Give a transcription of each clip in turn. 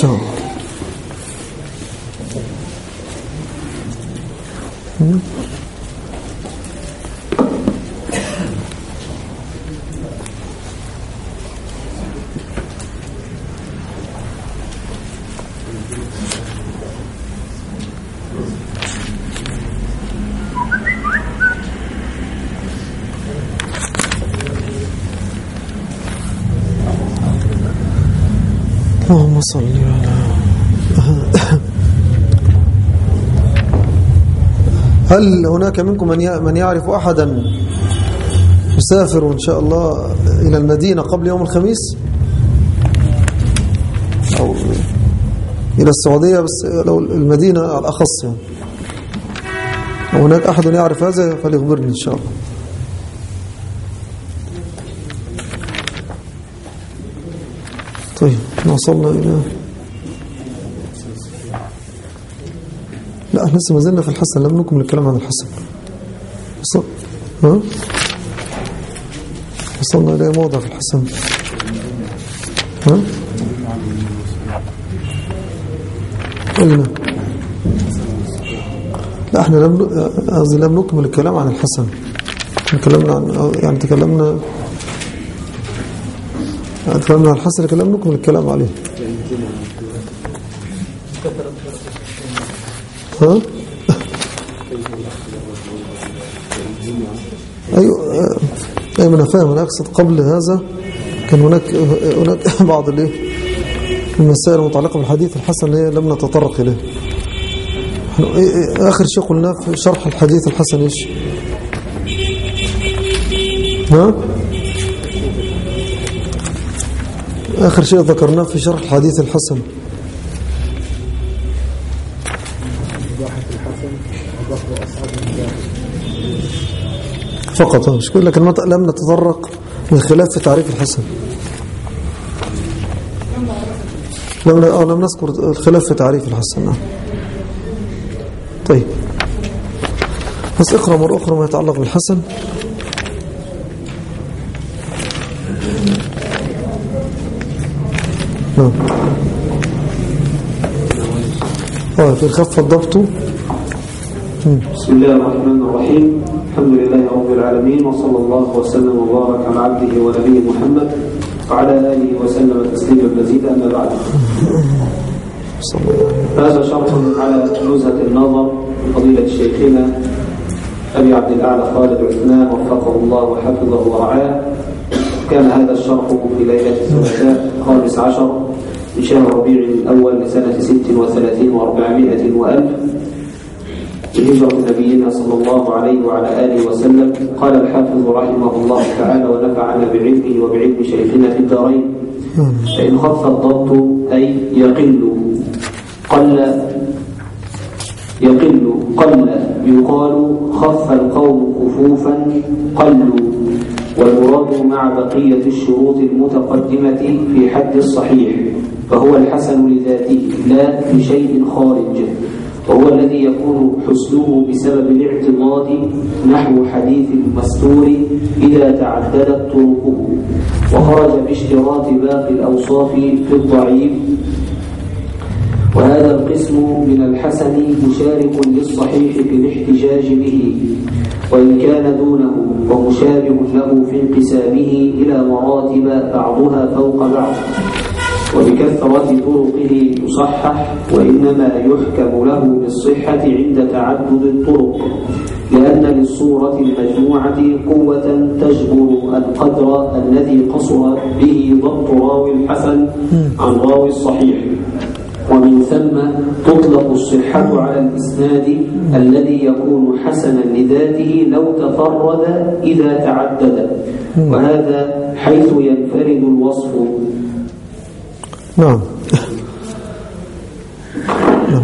شاء الله هل هناك منكم من من يعرف أحدا يسافر إن شاء الله إلى المدينة قبل يوم الخميس؟ أو إلى السعودية بس لو المدينة على الأخص يعني. هناك أحد يعرف هذا فليخبرني إن شاء الله. طيب وصلنا إلى لا إحنا لسه ما زلنا في الحسن لم نكمل الكلام عن الحسن وصل... ها؟ وصلنا إلى موضع في الحسن ها؟ قلنا. لا إحنا لم قصدي لم نكمل الكلام عن الحسن تكلمنا عن يعني تكلمنا تكلمنا عن الحسن لكن لم نكمل الكلام عليه. ها؟ أيوه أيوه أنا فاهم. أنا أقصد قبل هذا كان هناك هناك بعض الايه المسائل المتعلقه بالحديث الحسن اللي لم نتطرق إليه. آخر شيء قلناه في شرح الحديث الحسن إيش؟ ها؟ آخر شيء ذكرناه في شرح الحديث الحسن. فقط. لكن لم نتطرق من خلاف في تعريف الحسن. لم لم نذكر الخلاف في تعريف الحسن. نعم. طيب. بس اقرأ مرة أخرى ما يتعلق بالحسن. نعم. آه في خف الضبط. بسم الله الرحمن الرحيم. الحمد لله رب العالمين وصلى الله وسلم وبارك على عبده ونبيه محمد وعلى آله وسلم تسليما مزيدا أما بعد. هذا شرح على نزهة النظر فضيلة شيخنا أبي عبد الأعلى خالد عثمان وفقه الله وحفظه ورعاه. كان هذا الشرح في ليلة الثلاثاء الخامس عشر من شهر ربيع الأول لسنة ست وثلاثين وأربعمائة وألف. بهجرة نبينا صلى الله عليه وعلى آله وسلم. قال الحافظ رحمه الله تعالى ونفعنا بعلمه وبعلم شيخنا في الدارين. فإن خف الضبط أي يقل قل يقل قل يقال خف القوم خفوفا قلوا والمراد مع بقية الشروط المتقدمة في حد الصحيح فهو الحسن لذاته لا لشيء خارج. وهو الذي يكون حسنه بسبب الاعتضاد نحو حديث المستور إذا تعددت طرقه. وخرج باشتراط باقي الأوصاف في الضعيف. وهذا القسم من الحسن مشارك للصحيح في الاحتجاج به. وإن كان دونه ومشابه له في انقسامه إلى مراتب بعضها فوق بعض. وبكثرة طرقه يصحح وإنما يحكم له بالصحة عند تعدد الطرق لأن للصورة المجموعة قوة تجبر القدر الذي قصر به ضبط راوي الحسن عن راوي الصحيح. ومن ثم تطلق الصحة على الإسناد الذي يكون حسنا لذاته لو تفرد إذا تعدد. وهذا حيث ينفرد الوصف. نعم.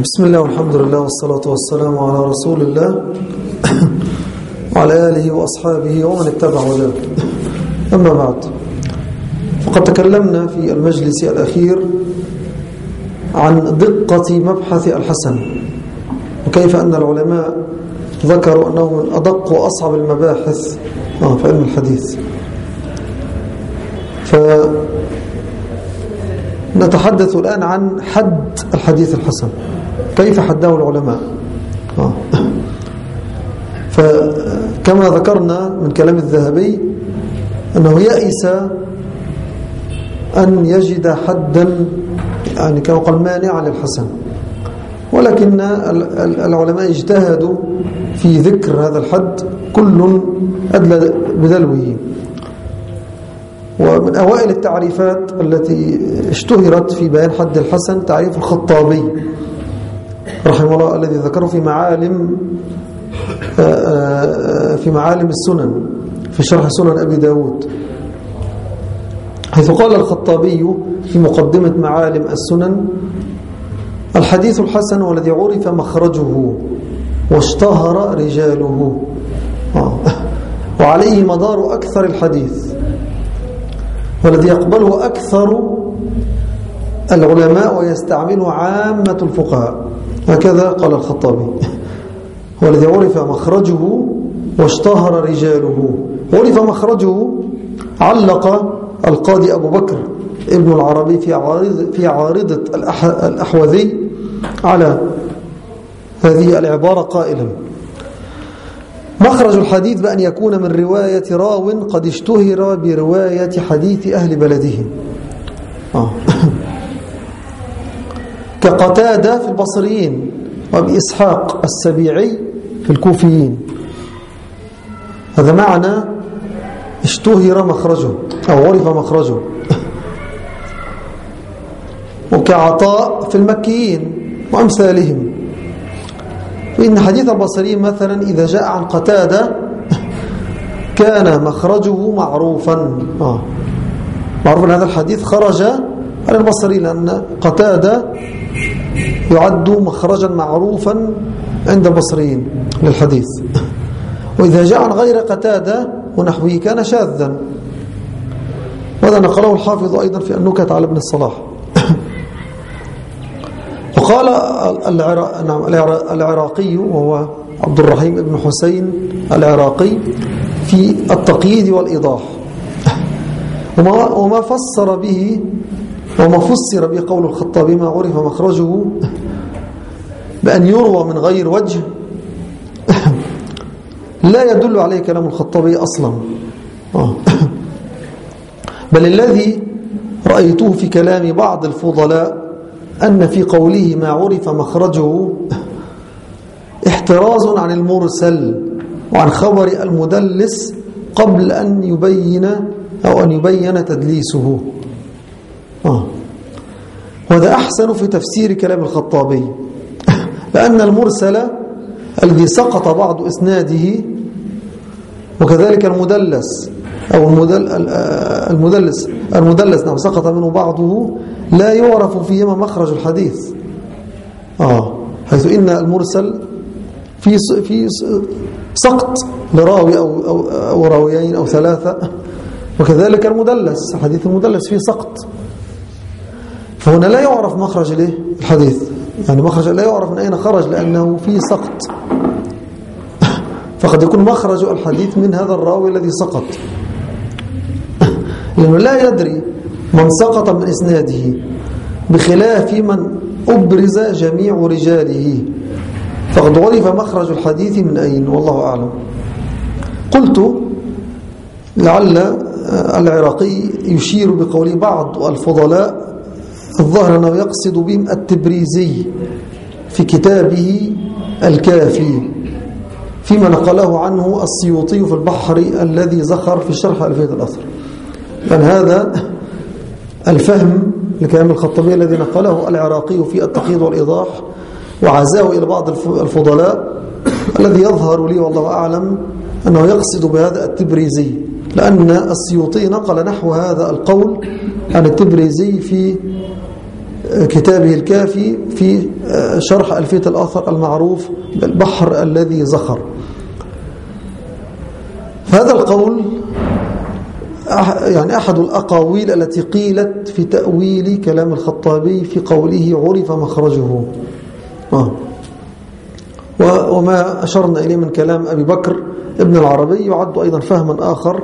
بسم الله والحمد لله والصلاة والسلام على رسول الله. وعلى آله وأصحابه ومن اتبع هداه. أما بعد فقد تكلمنا في المجلس الأخير عن دقة مبحث الحسن وكيف أن العلماء ذكروا أنه من أدق وأصعب المباحث آه في علم الحديث. ف نتحدث الآن عن حد الحديث الحسن. كيف حده العلماء؟ آه. فكما ذكرنا من كلام الذهبي أنه يأس أن يجد حدا يعني كما قال مانع للحسن. ولكن العلماء اجتهدوا في ذكر هذا الحد كل أدلى بدلوه. ومن أوائل التعريفات التي اشتهرت في بيان حد الحسن تعريف الخطابي رحمه الله الذي ذكره في معالم آه، آه، في معالم السنن في شرح سنن أبي داود. حيث قال الخطابي في مقدمة معالم السنن الحديث الحسن والذي عرف مخرجه واشتهر رجاله. آه. وعليه مدار أكثر الحديث. والذي يقبله أكثر العلماء ويستعمله عامة الفقهاء. هكذا قال الخطابي. والذي عرف مخرجه واشتهر رجاله. عرف مخرجه علق القاضي أبو بكر ابن العربي في عارض في عارضة الأحوذي على هذه العبارة قائلا. مخرج الحديث بأن يكون من رواية راو قد اشتهر برواية حديث أهل بلده آه. كقتادة في البصريين وبإسحاق السبيعي في الكوفيين. هذا معنى اشتهر مخرجه أو عرف مخرجه. وكعطاء في المكيين وأمثالهم. فإن حديث البصري مثلا إذا جاء عن قتادة كان مخرجه معروفا. آه. معروف أن هذا الحديث خرج عن البصري لأن قتادة يعد مخرجا معروفا عند البصريين للحديث. وإذا جاء عن غير قتادة ونحوه كان شاذا. وهذا نقله الحافظ أيضا في النكت على ابن الصلاح. وقال نعم، العراقي وهو عبد الرحيم بن حسين العراقي في التقييد والإيضاح وما, وما فسر به وما فسر به قول الخطابي ما عرف مخرجه بأن يروى من غير وجه لا يدل عليه كلام الخطابي أصلا آه. بل الذي رأيته في كلام بعض الفضلاء أن في قوله ما عرف مخرجه احتراز عن المرسل وعن خبر المدلس قبل أن يبين أو أن يبين تدليسه آه. وهذا أحسن في تفسير كلام الخطابي لأن المرسل الذي سقط بعض إسناده وكذلك المدلس أو المدل المدلس. المدلس نعم سقط منه بعضه لا يعرف فيهما مخرج الحديث. آه حيث إن المرسل في في سقط لراوي أو, أو, أو راويين أو ثلاثة. وكذلك المدلس حديث المدلس فيه سقط. فهنا لا يعرف مخرج الحديث. يعني مخرج لا يعرف من أين خرج لأنه فيه سقط. فقد يكون مخرج الحديث من هذا الراوي الذي سقط. لأنه لا يدري من سقط من إسناده بخلاف من أبرز جميع رجاله. فقد عرف مخرج الحديث من أين والله أعلم. قلت لعل العراقي يشير بقول بعض الفضلاء الظاهر أنه يقصد بهم التبريزي في كتابه الكافي فيما نقله عنه السيوطي في البحر الذي زخر في شرح ألفية الأثر يعني هذا الفهم لكلام الخطابي الذي نقله العراقي في التقييد والإيضاح وعزاه إلى بعض الفضلاء الذي يظهر لي والله أعلم أنه يقصد بهذا التبريزي لأن السيوطي نقل نحو هذا القول عن التبريزي في كتابه الكافي في شرح ألفية الآثر المعروف بالبحر الذي زخر. هذا القول يعني أحد الأقاويل التي قيلت في تأويل كلام الخطابي في قوله عرف مخرجه. آه. وما أشرنا إليه من كلام أبي بكر ابن العربي يعد أيضا فهما آخر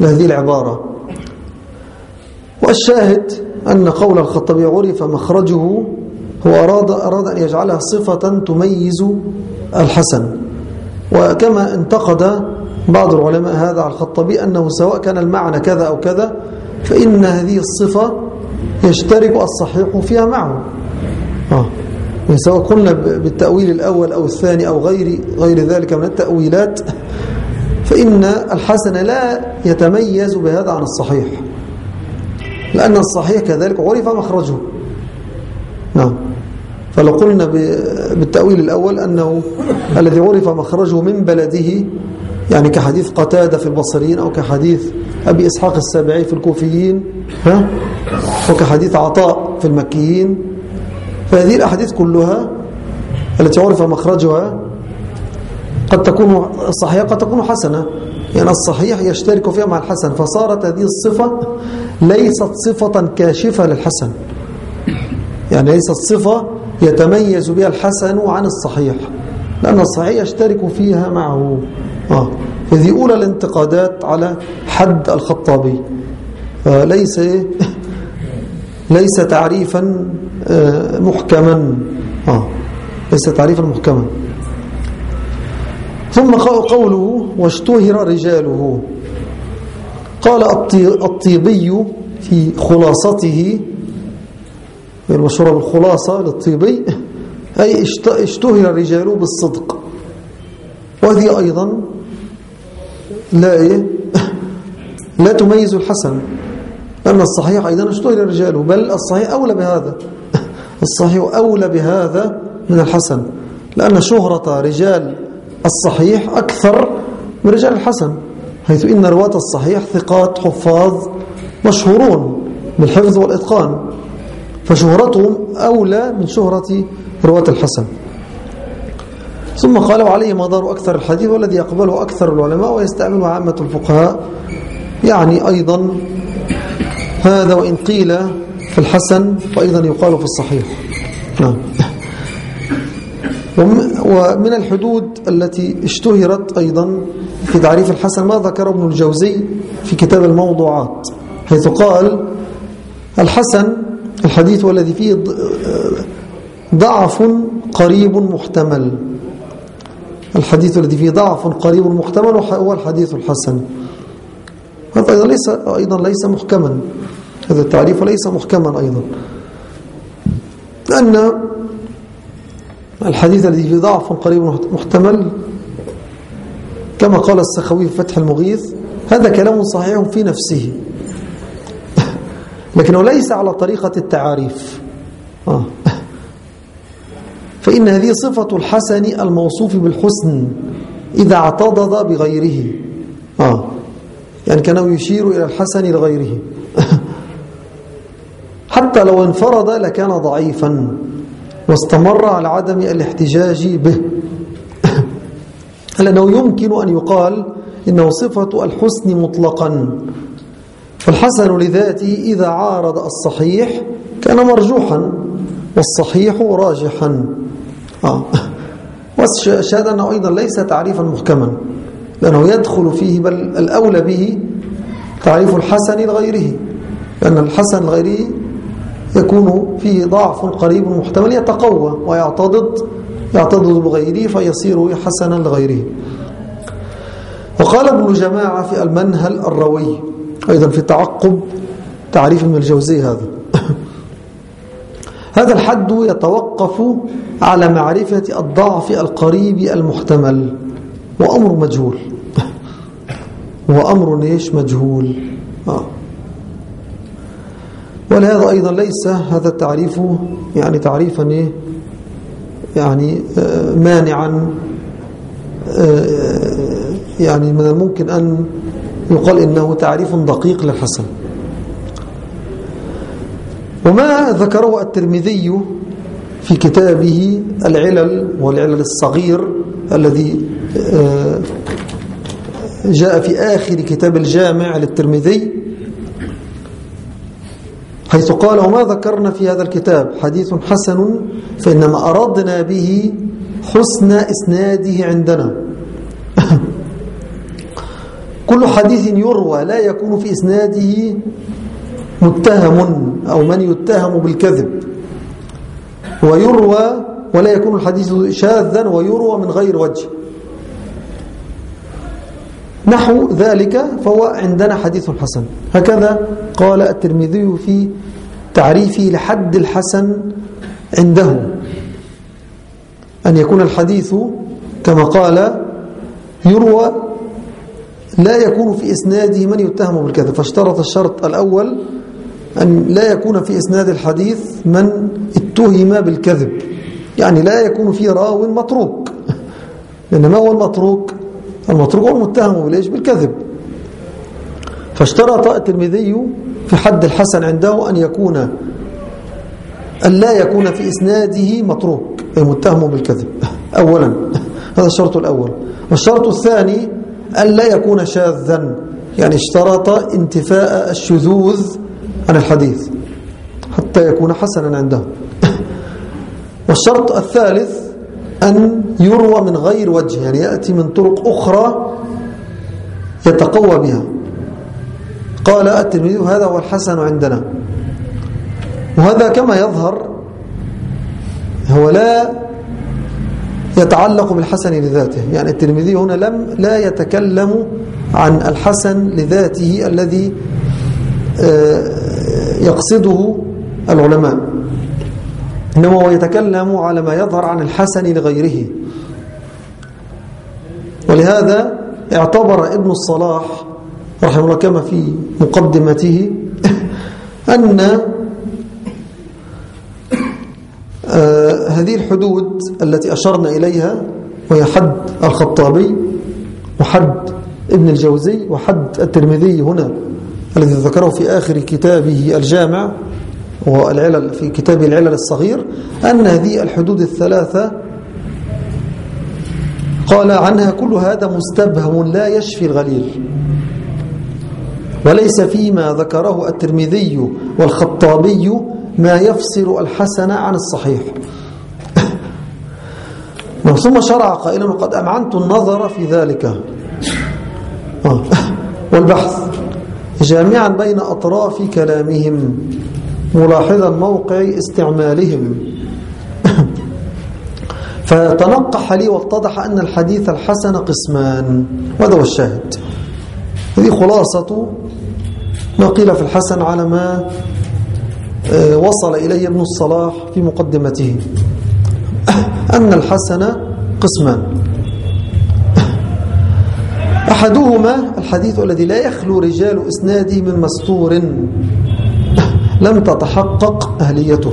لهذه العبارة. والشاهد أن قول الخطابي عرف مخرجه هو أراد, أراد أن يجعلها صفة تميز الحسن. وكما انتقد بعض العلماء هذا على الخطابي أنه سواء كان المعنى كذا أو كذا فإن هذه الصفة يشترك الصحيح فيها معه. آه. يعني سواء قلنا بالتأويل الأول أو الثاني أو غير غير ذلك من التأويلات فإن الحسن لا يتميز بهذا عن الصحيح. لأن الصحيح كذلك عرف مخرجه. نعم. فلو قلنا بالتأويل الأول أنه الذي عرف مخرجه من بلده يعني كحديث قتادة في البصريين أو كحديث أبي إسحاق السابعي في الكوفيين ها؟ وكحديث عطاء في المكيين. فهذه الأحاديث كلها التي عرف مخرجها قد تكون صحيحة قد تكون حسنة. يعني الصحيح يشترك فيها مع الحسن. فصارت هذه الصفة ليست صفة كاشفة للحسن. يعني ليست صفة يتميز بها الحسن عن الصحيح لأن الصحيح يشترك فيها معه. آه. هذه أولى الانتقادات على حد الخطابي آه ليس إيه؟ ليس تعريفا آه محكما آه. ليس تعريفا محكما ثم قوله واشتهر رجاله قال الطيبي في خلاصته المشهورة بالخلاصة للطيبي أي اشتهر رجاله بالصدق وهذه أيضا لا إيه؟ لا تميز الحسن. لأن الصحيح أيضا اشتهر رجاله بل الصحيح أولى بهذا. الصحيح أولى بهذا من الحسن لأن شهرة رجال الصحيح أكثر من رجال الحسن حيث إن رواة الصحيح ثقات حفاظ مشهورون بالحفظ والإتقان فشهرتهم أولى من شهرة رواة الحسن. ثم قالوا عليه مدار أكثر الحديث والذي يقبله أكثر العلماء ويستعمله عامة الفقهاء. يعني أيضا هذا وإن قيل في الحسن فأيضا يقال في الصحيح. نعم. ومن الحدود التي اشتهرت أيضا في تعريف الحسن ما ذكر ابن الجوزي في كتاب الموضوعات حيث قال الحسن الحديث والذي فيه ضعف قريب محتمل. الحديث الذي فيه ضعف قريب محتمل هو الحديث الحسن. هذا أيضا ليس, أيضا ليس محكما. هذا التعريف ليس محكما أيضا. لأن الحديث الذي فيه ضعف قريب محتمل كما قال السخوي في فتح المغيث هذا كلام صحيح في نفسه. لكنه ليس على طريقة التعاريف. آه. فإن هذه صفة الحسن الموصوف بالحسن إذا اعتضد بغيره. آه. يعني كانه يشير إلى الحسن لغيره. حتى لو انفرد لكان ضعيفا واستمر على عدم الاحتجاج به. لأنه يمكن أن يقال إنه صفة الحسن مطلقا. فالحسن لذاته إذا عارض الصحيح كان مرجوحا والصحيح راجحا. آه. والشهاد أنه أيضا ليس تعريفا محكما لأنه يدخل فيه بل الأولى به تعريف الحسن لغيره لأن الحسن لغيره يكون فيه ضعف قريب محتمل يتقوى ويعتضد يعتضد بغيره فيصير حسنا لغيره وقال ابن جماعة في المنهل الروي أيضا في تعقب تعريف من الجوزي هذا هذا الحد يتوقف على معرفة الضعف القريب المحتمل. وأمر مجهول. وأمر إيش مجهول؟ آه. ولهذا أيضا ليس هذا التعريف يعني تعريفا إيه؟ يعني آه، مانعا آه، يعني من الممكن أن يقال إنه تعريف دقيق للحسن. وما ذكره الترمذي في كتابه العلل والعلل الصغير الذي آه، جاء في آخر كتاب الجامع للترمذي حيث قال وما ذكرنا في هذا الكتاب حديث حسن فإنما أردنا به حسن إسناده عندنا. كل حديث يروى لا يكون في إسناده متهم أو من يتهم بالكذب. ويروى ولا يكون الحديث شاذا ويروى من غير وجه. نحو ذلك فهو عندنا حديث حسن. هكذا قال الترمذي في تعريفه لحد الحسن عنده. أن يكون الحديث كما قال يروى لا يكون في إسناده من يتهم بالكذب. فاشترط الشرط الأول أن لا يكون في إسناد الحديث من اتهم بالكذب. يعني لا يكون فيه راو متروك. لأن ما هو المتروك. المتروك هو المتهم بالإيش؟ بالكذب. فاشترط الترمذي في حد الحسن عنده أن يكون أن لا يكون في إسناده متروك. أي متهم بالكذب. أولا. هذا الشرط الأول. والشرط الثاني أن لا يكون شاذا. يعني اشترط انتفاء الشذوذ عن الحديث حتى يكون حسنا عنده. والشرط الثالث أن يروى من غير وجه يعني يأتي من طرق أخرى يتقوى بها. قال الترمذي هذا هو الحسن عندنا. وهذا كما يظهر هو لا يتعلق بالحسن لذاته. يعني الترمذي هنا لم لا يتكلم عن الحسن لذاته الذي آه، يقصده العلماء. إنما هو يتكلم على ما يظهر عن الحسن لغيره. ولهذا اعتبر ابن الصلاح رحمه الله كما في مقدمته أن آه، هذه الحدود التي أشرنا إليها وهي حد الخطابي وحد ابن الجوزي وحد الترمذي هنا. الذي ذكره في آخر كتابه الجامع والعلل في كتاب العلل الصغير أن هذه الحدود الثلاثة قال عنها كل هذا مستبهم لا يشفي الغليل وليس فيما ذكره الترمذي والخطابي ما يفصل الحسن عن الصحيح ثم شرع قائلا وقد أمعنت النظر في ذلك. والبحث جامعا بين أطراف كلامهم ملاحظا موقع استعمالهم. فتنقح لي واتضح أن الحديث الحسن قسمان وهذا هو الشاهد. هذه خلاصة ما قيل في الحسن على ما آه، وصل إليه ابن الصلاح في مقدمته. أن الحسن قسمان. أحدهما الحديث الذي لا يخلو رجال إسناده من مستور لم تتحقق أهليته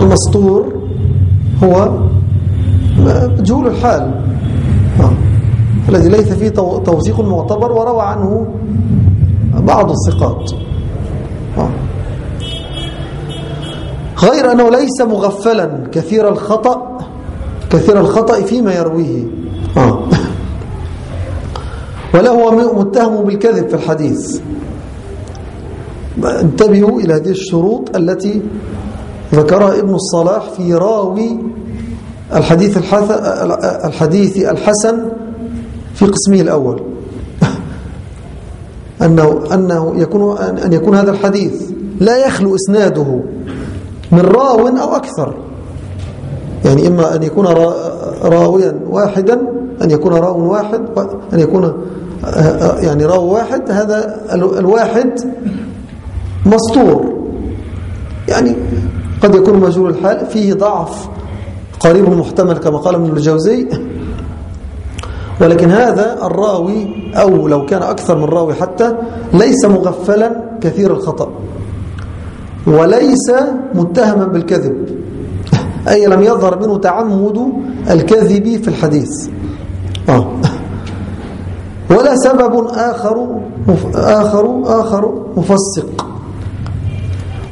المستور هو مجهول الحال آه. الذي ليس فيه توثيق معتبر وروى عنه بعض الثقات آه. غير أنه ليس مغفلا كثير الخطأ كثير الخطأ فيما يرويه. ولا هو متهم بالكذب في الحديث. انتبهوا إلى هذه الشروط التي ذكرها ابن الصلاح في راوي الحديث الحديث الحسن في قسمه الأول. أنه, أنه يكون أن يكون هذا الحديث لا يخلو إسناده من راو أو أكثر. يعني إما أن يكون راويا واحدا أن يكون راو واحد أن يكون يعني راو واحد هذا الواحد مستور. يعني قد يكون مجهول الحال فيه ضعف قريب محتمل كما قال ابن الجوزي. ولكن هذا الراوي أو لو كان أكثر من راوي حتى ليس مغفلا كثير الخطأ. وليس متهما بالكذب. أي لم يظهر منه تعمد الكذب في الحديث. ولا سبب آخر آخر آخر مفسق.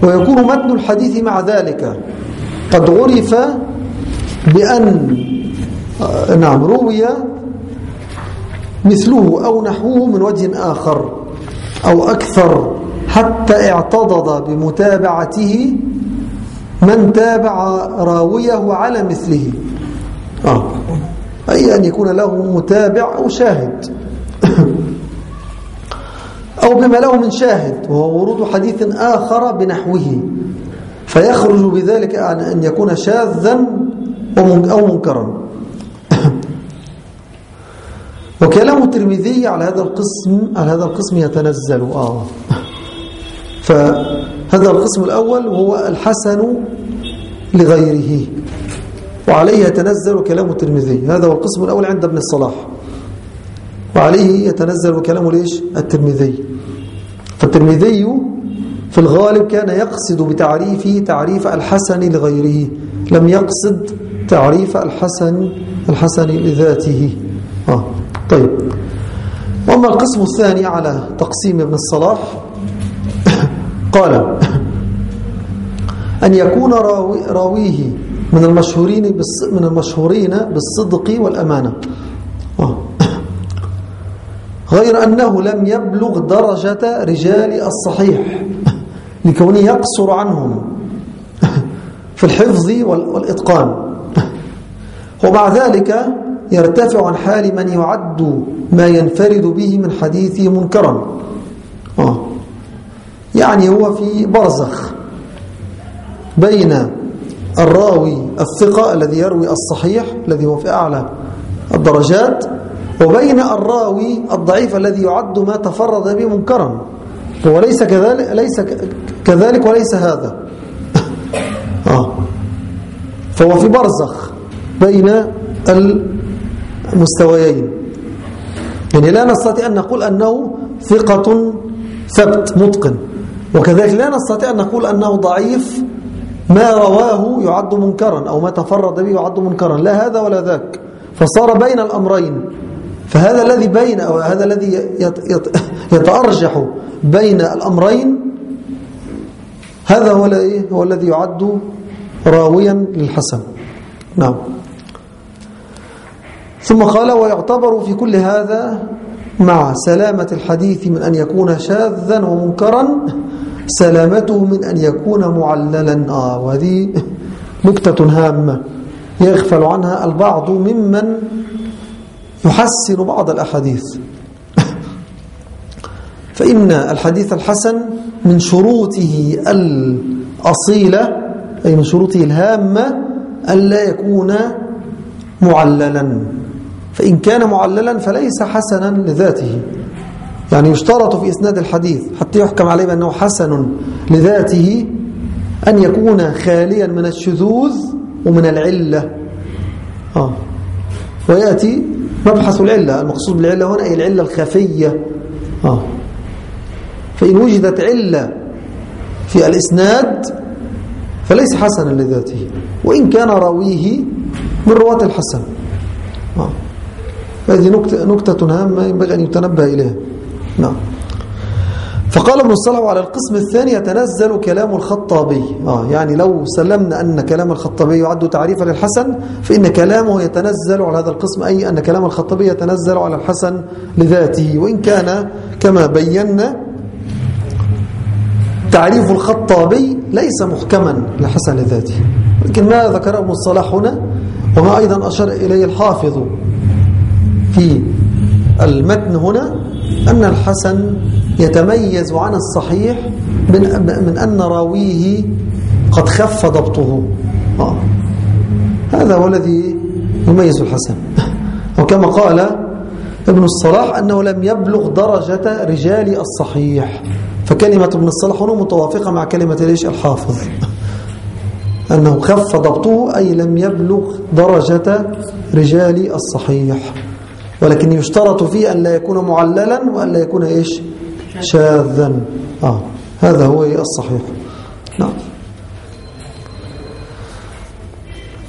ويكون متن الحديث مع ذلك. قد عرف بأن آه، نعم روي مثله أو نحوه من وجه آخر أو أكثر حتى اعتضد بمتابعته من تابع راويه على مثله. آه. أي أن يكون له متابع أو شاهد. أو بما له من شاهد وهو ورود حديث آخر بنحوه. فيخرج بذلك أن يكون شاذا أو منكرا. وكلام الترمذي على هذا القسم على هذا القسم يتنزل. آه. فهذا القسم الأول هو الحسن لغيره. وعليه يتنزل كلام الترمذي. هذا هو القسم الأول عند ابن الصلاح. وعليه يتنزل كلام ليش؟ الترمذي. فالترمذي في الغالب كان يقصد بتعريفه تعريف الحسن لغيره. لم يقصد تعريف الحسن الحسن لذاته. آه. طيب. وأما القسم الثاني على تقسيم ابن الصلاح قال أن يكون راوي راويه من المشهورين من المشهورين بالصدق والأمانة آه. غير أنه لم يبلغ درجة رجال الصحيح لكونه يقصر عنهم في الحفظ والإتقان ومع ذلك يرتفع عن حال من يعد ما ينفرد به من حديثه منكرا آه. يعني هو في برزخ بين الراوي الثقة الذي يروي الصحيح الذي هو في أعلى الدرجات وبين الراوي الضعيف الذي يعد ما تفرد به منكرا. هو ليس كذلك ليس كذلك وليس هذا. آه. فهو في برزخ بين المستويين. يعني لا نستطيع أن نقول أنه ثقة ثبت متقن. وكذلك لا نستطيع أن نقول أنه ضعيف ما رواه يعد منكرا أو ما تفرد به يعد منكرا. لا هذا ولا ذاك. فصار بين الأمرين. فهذا الذي بين أو هذا الذي يتأرجح بين الأمرين هذا هو هو الذي يعد راويا للحسن. نعم. ثم قال ويعتبر في كل هذا مع سلامة الحديث من أن يكون شاذا ومنكرا. سلامته من أن يكون معللا. آه وهذه نكتة هامة يغفل عنها البعض ممن يحسن بعض الأحاديث. فإن الحديث الحسن من شروطه الأصيلة أي من شروطه الهامة ألا يكون معللا. فإن كان معللا فليس حسنا لذاته. يعني يشترط في إسناد الحديث حتى يحكم عليه بأنه حسن لذاته أن يكون خاليا من الشذوذ ومن العلة آه. ويأتي مبحث العلة المقصود بالعلة هنا أي العلة الخفية آه. فإن وجدت علة في الإسناد فليس حسنا لذاته وإن كان راويه من رواة الحسن آه. هذه نكتة, هامة ينبغي أن يتنبه إليها نعم. فقال ابن الصلاح على القسم الثاني يتنزل كلام الخطابي. آه يعني لو سلمنا أن كلام الخطابي يعد تعريفا للحسن فإن كلامه يتنزل على هذا القسم أي أن كلام الخطابي يتنزل على الحسن لذاته. وإن كان كما بينا تعريف الخطابي ليس محكما لحسن لذاته. لكن ما ذكره ابن الصلاح هنا؟ وما أيضا أشار إليه الحافظ في المتن هنا أن الحسن يتميز عن الصحيح من, من أن راويه قد خف ضبطه. آه. هذا هو الذي يميز الحسن. وكما قال ابن الصلاح أنه لم يبلغ درجة رجال الصحيح. فكلمة ابن الصلاح هنا متوافقة مع كلمة ليش الحافظ. أنه خف ضبطه أي لم يبلغ درجة رجال الصحيح. ولكن يشترط فيه أن لا يكون معللا وأن لا يكون إيش؟ شاذا. آه هذا هو الصحيح. نعم.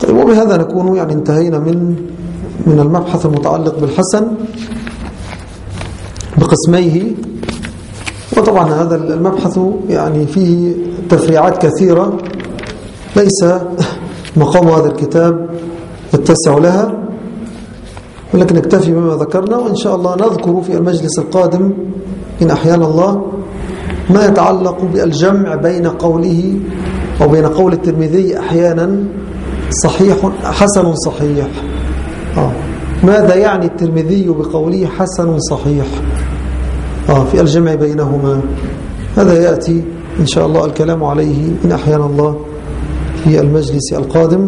طيب وبهذا نكون يعني انتهينا من من المبحث المتعلق بالحسن بقسميه. وطبعا هذا المبحث يعني فيه تفريعات كثيرة. ليس مقام هذا الكتاب يتسع لها. ولكن نكتفي بما ذكرنا وإن شاء الله نذكر في المجلس القادم إن أحيانا الله ما يتعلق بالجمع بين قوله أو بين قول الترمذي أحيانا صحيح حسن صحيح. آه. ماذا يعني الترمذي بقوله حسن صحيح؟ آه في الجمع بينهما. هذا يأتي إن شاء الله الكلام عليه إن أحيانا الله في المجلس القادم.